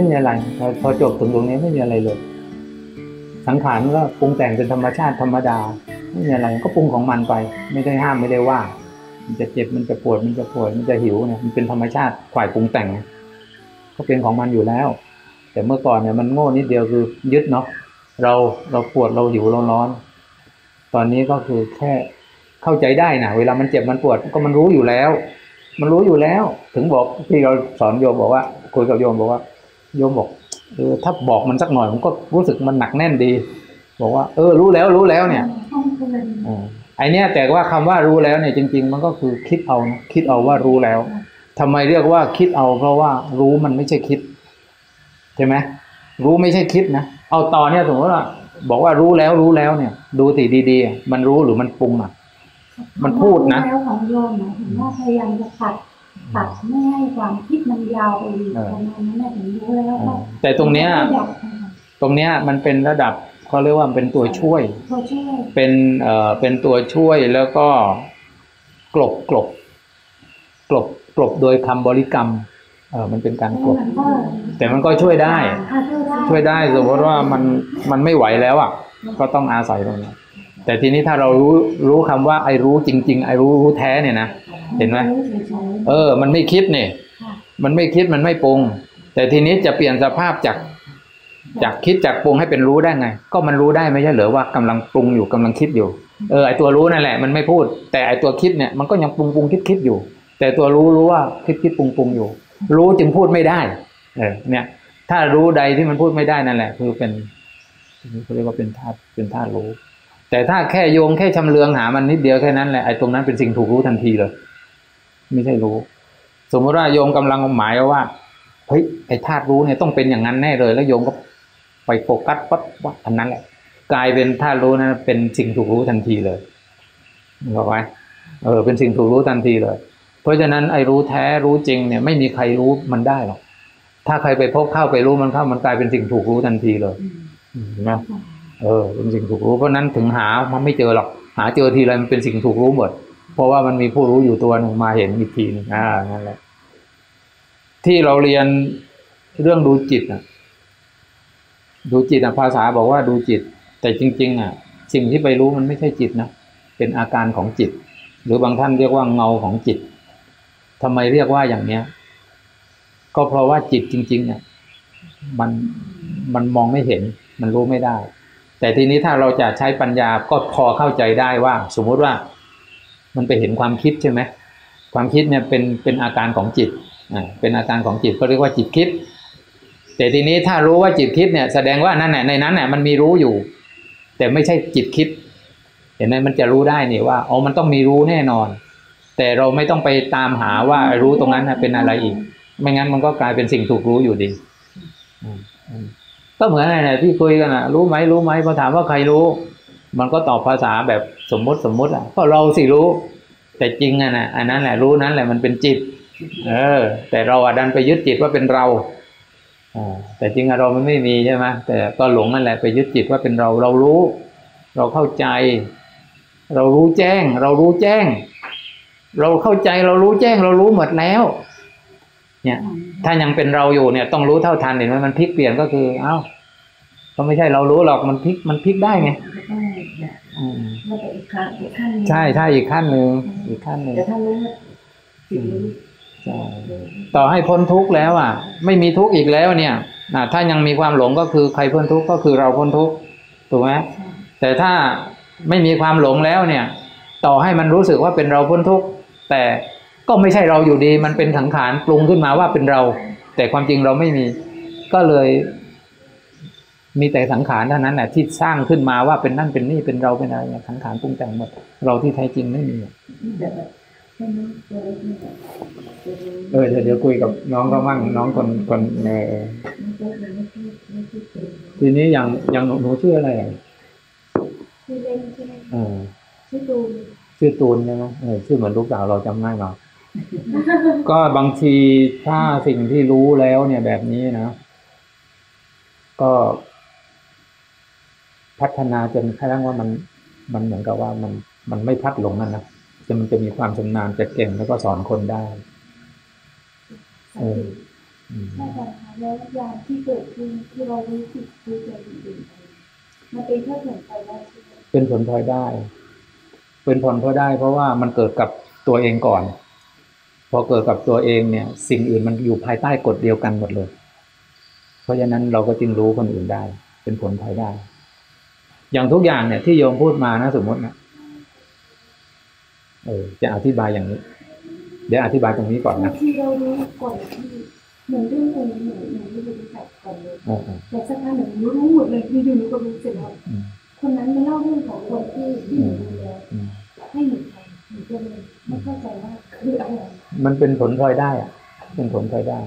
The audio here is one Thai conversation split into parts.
ไม่มีอะไรพอพอจบถึงตรงนี้ไม่มีอะไรเลย สังขารก็ปรุงแต่งเป็นธรรมชาติธรรมดา ไม่มีอะไรก็ปรุงของมันไป ไม่ได้ห้ามไม่ได้ว่า มันจะเจ็บมันจะปวดมันจะปวดมันจะหิวเนี่ยมันเป็นธรรมชาติฝ่ายปรุงแต่ง ก็เป็นของมันอยู่แล้ว แต่เมื่อก่อนเนี่ยมันโง่นิดเดียวคือยึดเนาะเราเราปวดเราหิวเราร้อน ตอนนี้ก็คือแค่เข้าใจได้นะเวลามันเจ็บมันปวดก็มันรู้อยู่แล้ว มันรู้อยู่แล้ว ถึงบอกที่เราสอนโยมบอกว่าคุยกับโยมบอกว่า โยมบอกเออถ้าบอกมันสักหน่อยมันก็รู้สึกมันหนักแน่นดี บอกว่า เออ รู้แล้วรู้แล้วเนี่ยต้องเพลินอ่าไอเนี้ยแต่ว่าคำว่ารู้แล้วเนี่ยจริง ๆ มันก็คือคิดเอานะคิดเอาว่ารู้แล้วทำไมเรียกว่าคิดเอา เพราะว่ารู้มันไม่ใช่คิดใช่ไหมรู้ไม่ใช่คิดนะเอาต่อเนี่ยสมมติว่าบอกว่ารู้แล้วรู้แล้วเนี่ย ดูสิดีๆอะมันรู้หรือมันปรุงอะ มันพูดนะแล้วของโยมหมายถึงว่าพยายามจะตัด ตัดไม่ให้ความคิดมันยาวไปอีกเออประมาณนั้นแหละถึงรู้แล้วก็แต่ตรงเนี้ยก็อยากตรงเนี้ยมันเป็นระดับเขาเรียกว่าเป็นตัวช่วยตัวช่วยเป็นเอ่อเป็นตัวช่วยแล้วก็กลบกลบกลบกลบโดยคำบริกรรมเออมันเป็นการกลบมันก็แต่มันก็ช่วยได้อ่าช่วยได้ ช่วยได้สมมติว่ามันมันไม่ไหวแล้วอะ ก็ต้องอาศัยตรงนี้ แต่ทีนี้ถ้าเรารู้รู้คำว่าไอ้รู้จริง ๆ ไอ้รู้รู้แท้เนี่ยนะเห็นไหมรู้เฉยๆเออ มันไม่คิดเนี่ยค่ะมันไม่คิดมันไม่ปรุง แต่ทีนี้จะเปลี่ยนสภาพจากจากคิดจากปรุงให้เป็นรู้ได้ไง ก็มันรู้ได้ไม่ใช่เหรอว่ากำลังปรุงอยู่กำลังคิดอยู่เออไอตัวรู้นั่นแหละ มันไม่พูด แต่ไอตัวคิดเนี่ยมันก็ยังปรุงปรุงคิดคิดอยู่ แต่ตัวรู้รู้ว่าคิดคิดปรุงปรุงอยู่ รู้จึงพูดไม่ได้ เออ เนี่ย ถ้ารู้ใดที่มันพูดไม่ได้นั่นแหละ คือเป็นเขาเรียกว่าเป็นธาตุเป็นธาตุรู้ แต่ถ้าแค่โยงแค่ชำเลืองหามันนิดเดียวแค่นั้นแหละไอ้ตรงนั้นเป็นสิ่งถูกรู้ทันทีเลย ไม่ใช่รู้ สมมติว่าโยมกำลังหมายว่าเฮ้ยไอ้ธาตุรู้เนี่ยต้องเป็นอย่างนั้นแน่เลย แล้วโยมก็ไปโฟกัสปั๊บว่าอันนั้นแหละกลายเป็นธาตุรู้นั้นเป็นสิ่งถูกรู้ทันทีเลยบอกไว้เออเป็นสิ่งถูกรู้ทันทีเลย เพราะฉะนั้นไอ้รู้แท้รู้จริงเนี่ยไม่มีใครรู้มันได้หรอกถ้าใครไปพบเข้าไปรู้มันเข้ามันกลายเป็นสิ่งถูกรู้ทันทีเลยอืมเห็นไหม เออเป็นสิ่งถูกรู้เพราะนั้นถึงหามันไม่เจอหรอกหาเจอทีไรมันเป็นสิ่งถูกรู้หมด เพราะว่ามันมีผู้รู้อยู่ตัวหนึ่งมาเห็นอีกทีหนึงอ่านั่นแหละที่เราเรียนเรื่องดูจิตอะดูจิตอะภาษาบอกว่าดูจิต แต่จริง ๆ อะ สิ่งที่ไปรู้มันไม่ใช่จิตนะเป็นอาการของจิต หรือบางท่านเรียกว่าเงาของจิตทำไมเรียกว่าอย่างเนี้ย ก็เพราะว่าจิตจริงๆเนี่ยมันมันมองไม่เห็น มันรู้ไม่ได้ แต่ทีนี้ถ้าเราจะใช้ปัญญาก็พอเข้าใจได้ว่า สมมุติว่ามันไปเห็นความคิดใช่ไหมความคิดเนี่ยเป็นเป็นอาการของจิตเป็นอาการของจิตก็เรียกว่าจิตคิด แต่ทีนี้ถ้ารู้ว่าจิตคิดเนี่ยแสดงว่านั่นแหละในนั้นเนี่ยมันมีรู้อยู่ แต่ไม่ใช่จิตคิด เห็นไหมมันจะรู้ได้นี่ว่าอ๋อมันต้องมีรู้แน่นอน แต่เราไม่ต้องไปตามหาว่ารู้ตรงนั้นเป็นอะไรอีก ไม่งั้นมันก็กลายเป็นสิ่งถูกรู้อยู่ดีอืม ก็เหมือนอะไรนะที่คุยกันนะรู้ไหมรู้ไหมพอถามว่าใครรู้ มันก็ตอบภาษาแบบสมมติสมมติอะก็เราสิรู้ แต่จริงอะนะอันนั้นแหละรู้นั้นแหละมันเป็นจิต เออ แต่เราอะดันไปยึดจิตว่าเป็นเราอแต่จริงอะเรามันไม่มีใช่ไหมแต่ก็หลงนั่นแหละไปยึดจิตว่าเป็นเราเรารู้ เราเข้าใจ เรารู้แจ้ง เรารู้แจ้ง เราเข้าใจเรารู้แจ้ง เรารู้หมดแล้ว เนี่ย ถ้ายังเป็นเราอยู่เนี่ย ต้องรู้เท่าทันเห็นไหมมันพลิกเปลี่ยนก็คือ เอ้าก็ไม่ใช่เรารู้หรอกมันพลิกมันพลิกได้ไงก็ต้องแบบอืมว่าแต่อีกขั้นอีกขั้นหนึ่งใช่ใช่อีกขั้นหนึ่งอีกขั้นหนึ่งแต่ถ้ารู้ว่าจิตรู้ใช่ต่อให้พ้นทุกข์แล้วอะ ไม่มีทุกข์อีกแล้วเนี่ยนะถ้ายังมีความหลงก็คือใครพ้นทุกข์ก็คือเราพ้นทุกข์ถูกไหมใช่แต่ถ้าไม่มีความหลงแล้วเนี่ย ต่อให้มันรู้สึกว่าเป็นเราพ้นทุกข์แต่ ก็ไม่ใช่เราอยู่ดี มันเป็นสังขารปรุงขึ้นมาว่าเป็นเรา แต่ความจริงเราไม่มี ก็เลย มีแต่สังขารเท่านั้นแหละที่สร้างขึ้นมาว่าเป็นนั่นเป็นนี่เป็นเราเป็นอะไรเนี่ยสังขารปรุงแต่งหมด เราที่แท้จริงไม่มีแบบแบบไม่รู้ตัวเล็กนี่แบบตัวรู้เออเดี๋ยวเดี๋ยวคุยกับน้องก็มั่งน้องคนคนเออไม่พูดเลยไม่พูดไม่พูดเลยทีนี้อย่างอย่างหนูหนูชื่ออะไรอะชื่อเล่นใช่ไหมเออชื่อตูนชื่อตูนใช่ไหมเออชื่อเหมือนลูกสาวเราจำง่ายเนาะ ก็บางทีถ้าสิ่งที่รู้แล้วเนี่ยแบบนี้นะ ก็พัฒนาจนกระทั่งว่ามันมันเหมือนกับว่ามันมันไม่พลัดหลงนั่นนะจะมันจะมีความชำนาญจะเก่งแล้วก็สอนคนได้เอออืมใช่ค่ะแล้วยามที่เกิดขึ้นที่เรารู้สึกรู้ใจอื่นๆไปมันเป็นแค่ผลไปได้ใช่ไหมเป็นผลพลอยได้ เป็นผลพลอยได้ เพราะว่ามันเกิดกับตัวเองก่อน พอเกิดกับตัวเองเนี่ย สิ่งอื่นมันอยู่ภายใต้กฎเดียวกันหมดเลย เพราะฉะนั้นเราก็จึงรู้คนอื่นได้ เป็นผลพลอยได้ อย่างทุกอย่างเนี่ยที่โยมพูดมานะสมมตินะเออจะอธิบายอย่างนี้ เดี๋ยวอธิบายตรงนี้ก่อนนะที่เรารู้ก่อนที่หนูเรื่ององค์หนูหนูไม่รู้จักก่อนเลยเออเออแต่สักพักหนึ่งหนูรู้หมดเลยอยู่ๆหนูก็รู้เสร็จแล้วอืมคนนั้นมาเล่าเรื่องของคนที่ที่หนูดูแลอืมให้หนูฟังหนูก็เลยไม่เข้าใจว่าคืออะไร มันเป็นผลพลอยได้อะเป็นผลพลอยได้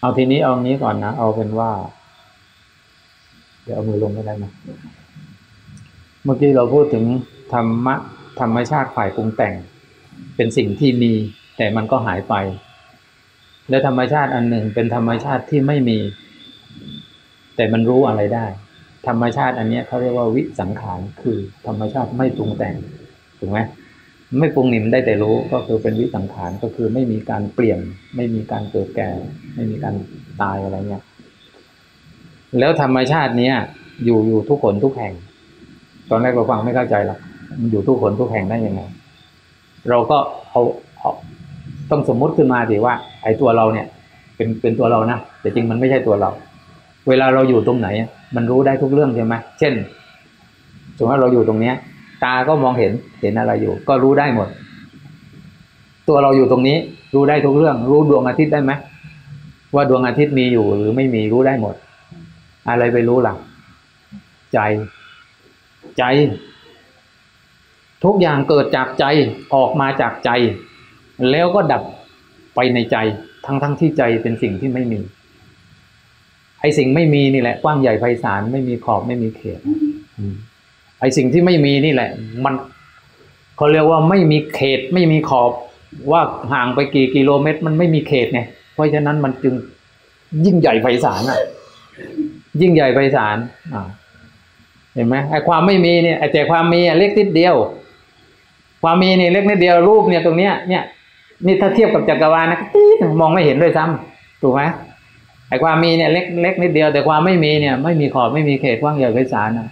เอาทีนี้เอางี้ก่อนนะ เอาเป็นว่า เดี๋ยวเอามือลงไม่ได้ไหมเมื่อกี้เราพูดถึงธรรมะธรรมชาติฝ่ายปรุงแต่ง เป็นสิ่งที่มีแต่มันก็หายไป และธรรมชาติอันหนึ่งเป็นธรรมชาติที่ไม่มี แต่มันรู้อะไรได้ ธรรมชาติอันนี้เขาเรียกว่าวิสังขารคือธรรมชาติไม่ปรุงแต่งถูกไหม ไม่ปรุงนี่มันได้แต่รู้ก็คือเป็นวิสังขารก็คือไม่มีการเปลี่ยน ไม่มีการเกิดแก่ ไม่มีการตายอะไรเงี้ยแล้วธรรมชาติเนี้ยอยู่อยู่ทุกคนทุกแห่ง ตอนแรกเราฟังไม่เข้าใจหรอกมันอยู่ทุกคนทุกแห่งได้ยังไงเราก็เอาเอาต้องสมมุติขึ้นมาสิว่าไอ้ตัวเราเนี่ย เป็นเป็นตัวเรานะแต่จริงมันไม่ใช่ตัวเรา เวลาเราอยู่ตรงไหน มันรู้ได้ทุกเรื่องใช่ไหมเช่นสมมติว่าเราอยู่ตรงเนี้ย ตาก็มองเห็นเห็นอะไรอยู่ ก็รู้ได้หมด ตัวเราอยู่ตรงนี้ รู้ได้ทุกเรื่อง รู้ดวงอาทิตย์ได้ไหมว่าดวงอาทิตย์มีอยู่หรือไม่มีรู้ได้หมด อะไรไปรู้หล่ะใจ ใจ ทุกอย่างเกิดจากใจออกมาจากใจ แล้วก็ดับไปในใจ ทั้งทั้งที่ใจเป็นสิ่งที่ไม่มีไอสิ่งไม่มีนี่แหละกว้างใหญ่ไพศาลไม่มีขอบไม่มีเขต ไอสิ่งที่ไม่มีนี่แหละ มันเขาเรียกว่าไม่มีเขตไม่มีขอบว่าห่างไปกี่กิโลเมตร มันไม่มีเขตไงเพราะฉะนั้นมันจึงยิ่งใหญ่ไพศาลอะ ยิ่งใหญ่ไพศาลอ่าเห็นไหมไอความไม่มีเนี่ยไอแต่ความมีเล็กนิดเดียว ความมีเนี่ยเล็กนิดเดียวรูปเนี่ยตรงเนี้ยเนี่ยนี่ถ้าเทียบกับจักรวาลนะมองไม่เห็นด้วยซ้ำถูกไหมไอความมีเนี่ยเล็กเล็กนิดเดียว แต่ความไม่มีเนี่ย ไม่มีขอบไม่มีเขตกว้างใหญ่ไพศาลนะ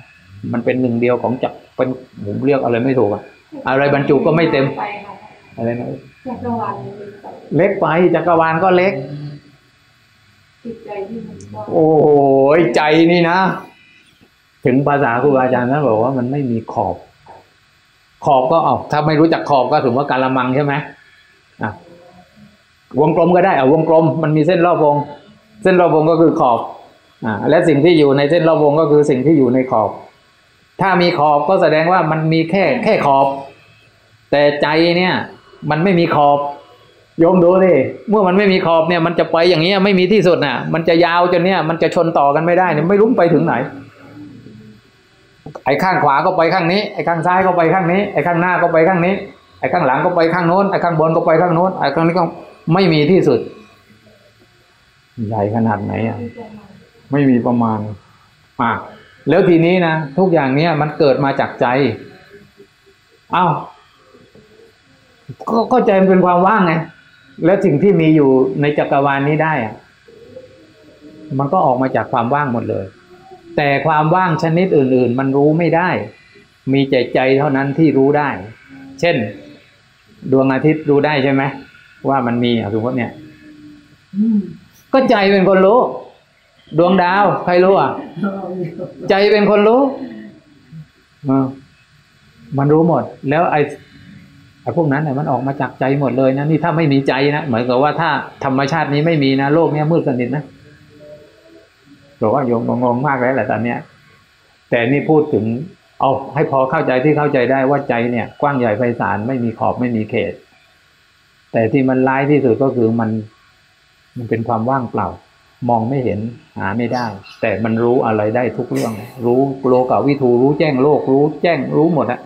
มันเป็นหนึ่งเดียวของจักรเป็นผมเรียกอะไรไม่ถูกอะอะไรบรรจุก็ไม่เต็มไปค่ะอะไรนะจักรวาลเลยไปเล็กไปจักรวาลก็เล็กจิตใจที่มันก็โอ้โหใจนี่นะ ถึงภาษาครูบาอาจารย์ท่านบอกว่ามันไม่มีขอบ ขอบก็เอาถ้าไม่รู้จักขอบก็ถือว่าการละมังใช่ไหมอะวงกลมก็ได้เอาวงกลมมันมีเส้นรอบวง เส้นรอบวงก็คือขอบอ่าและสิ่งที่อยู่ในเส้นรอบวงก็คือสิ่งที่อยู่ในขอบ ถ้ามีขอบก็แสดงว่ามันมีแค่แค่ขอบ แต่ใจเนี่ย มันไม่มีขอบโยมดูดิเมื่อมันไม่มีขอบเนี่ยมันจะไปอย่างเงี้ยไม่มีที่สุดน่ะ มันจะยาวจนเนี่ย มันจะชนต่อกันไม่ได้เนี่ยไม่รู้ไปถึงไหน ไอ้ข้างขวาก็ไปข้างนี้ไอ้ข้างซ้ายก็ไปข้างนี้ไอ้ข้างหน้าก็ไปข้างนี้ ไอ้ข้างหลังก็ไปข้างโน้นไอ้ข้างบนก็ไปข้างโน้นไอ้ข้างนี้ก็ไม่มีที่สุด ใหญ่ขนาดไหนอะไม่มีประมาณอะ แล้วทีนี้นะทุกอย่างเนี้ยมันเกิดมาจากใจ เอ้าก็ก็ใจมันเป็นความว่างไงแล้วสิ่งที่มีอยู่ในจักรวาลนี้ได้อะมันก็ออกมาจากความว่างหมดเลย แต่ความว่างชนิดอื่น ๆ มันรู้ไม่ได้ มีใจใจเท่านั้นที่รู้ได้ เช่น ดวงอาทิตย์รู้ได้ใช่ไหมว่ามันมีอะสมมติเนี่ยอืมก็ใจเป็นคนรู้ ดวงดาว ใครรู้อะ ใจเป็นคนรู้ มันรู้หมด แล้วไอ้ไอ้พวกนั้นเนี่ยมันออกมาจากใจหมดเลยนะนี่ถ้าไม่มีใจนะเหมือนกับว่าถ้าธรรมชาตินี้ไม่มีนะโลกเนี้ยมืดสนิทนะบอกว่าโยมงงมากแล้วแหละตอนเนี้ย แต่นี่พูดถึง เอาให้พอเข้าใจที่เข้าใจได้ว่าใจเนี่ย กว้างใหญ่ไพศาลไม่มีขอบไม่มีเขต แต่ที่มันร้ายที่สุดก็คือมัน มันเป็นความว่างเปล่า มองไม่เห็นหาไม่ได้ แต่มันรู้อะไรได้ทุกเรื่อง รู้โลกาวิถูรู้แจ้งโลกรู้แจ้งรู้หมดอะ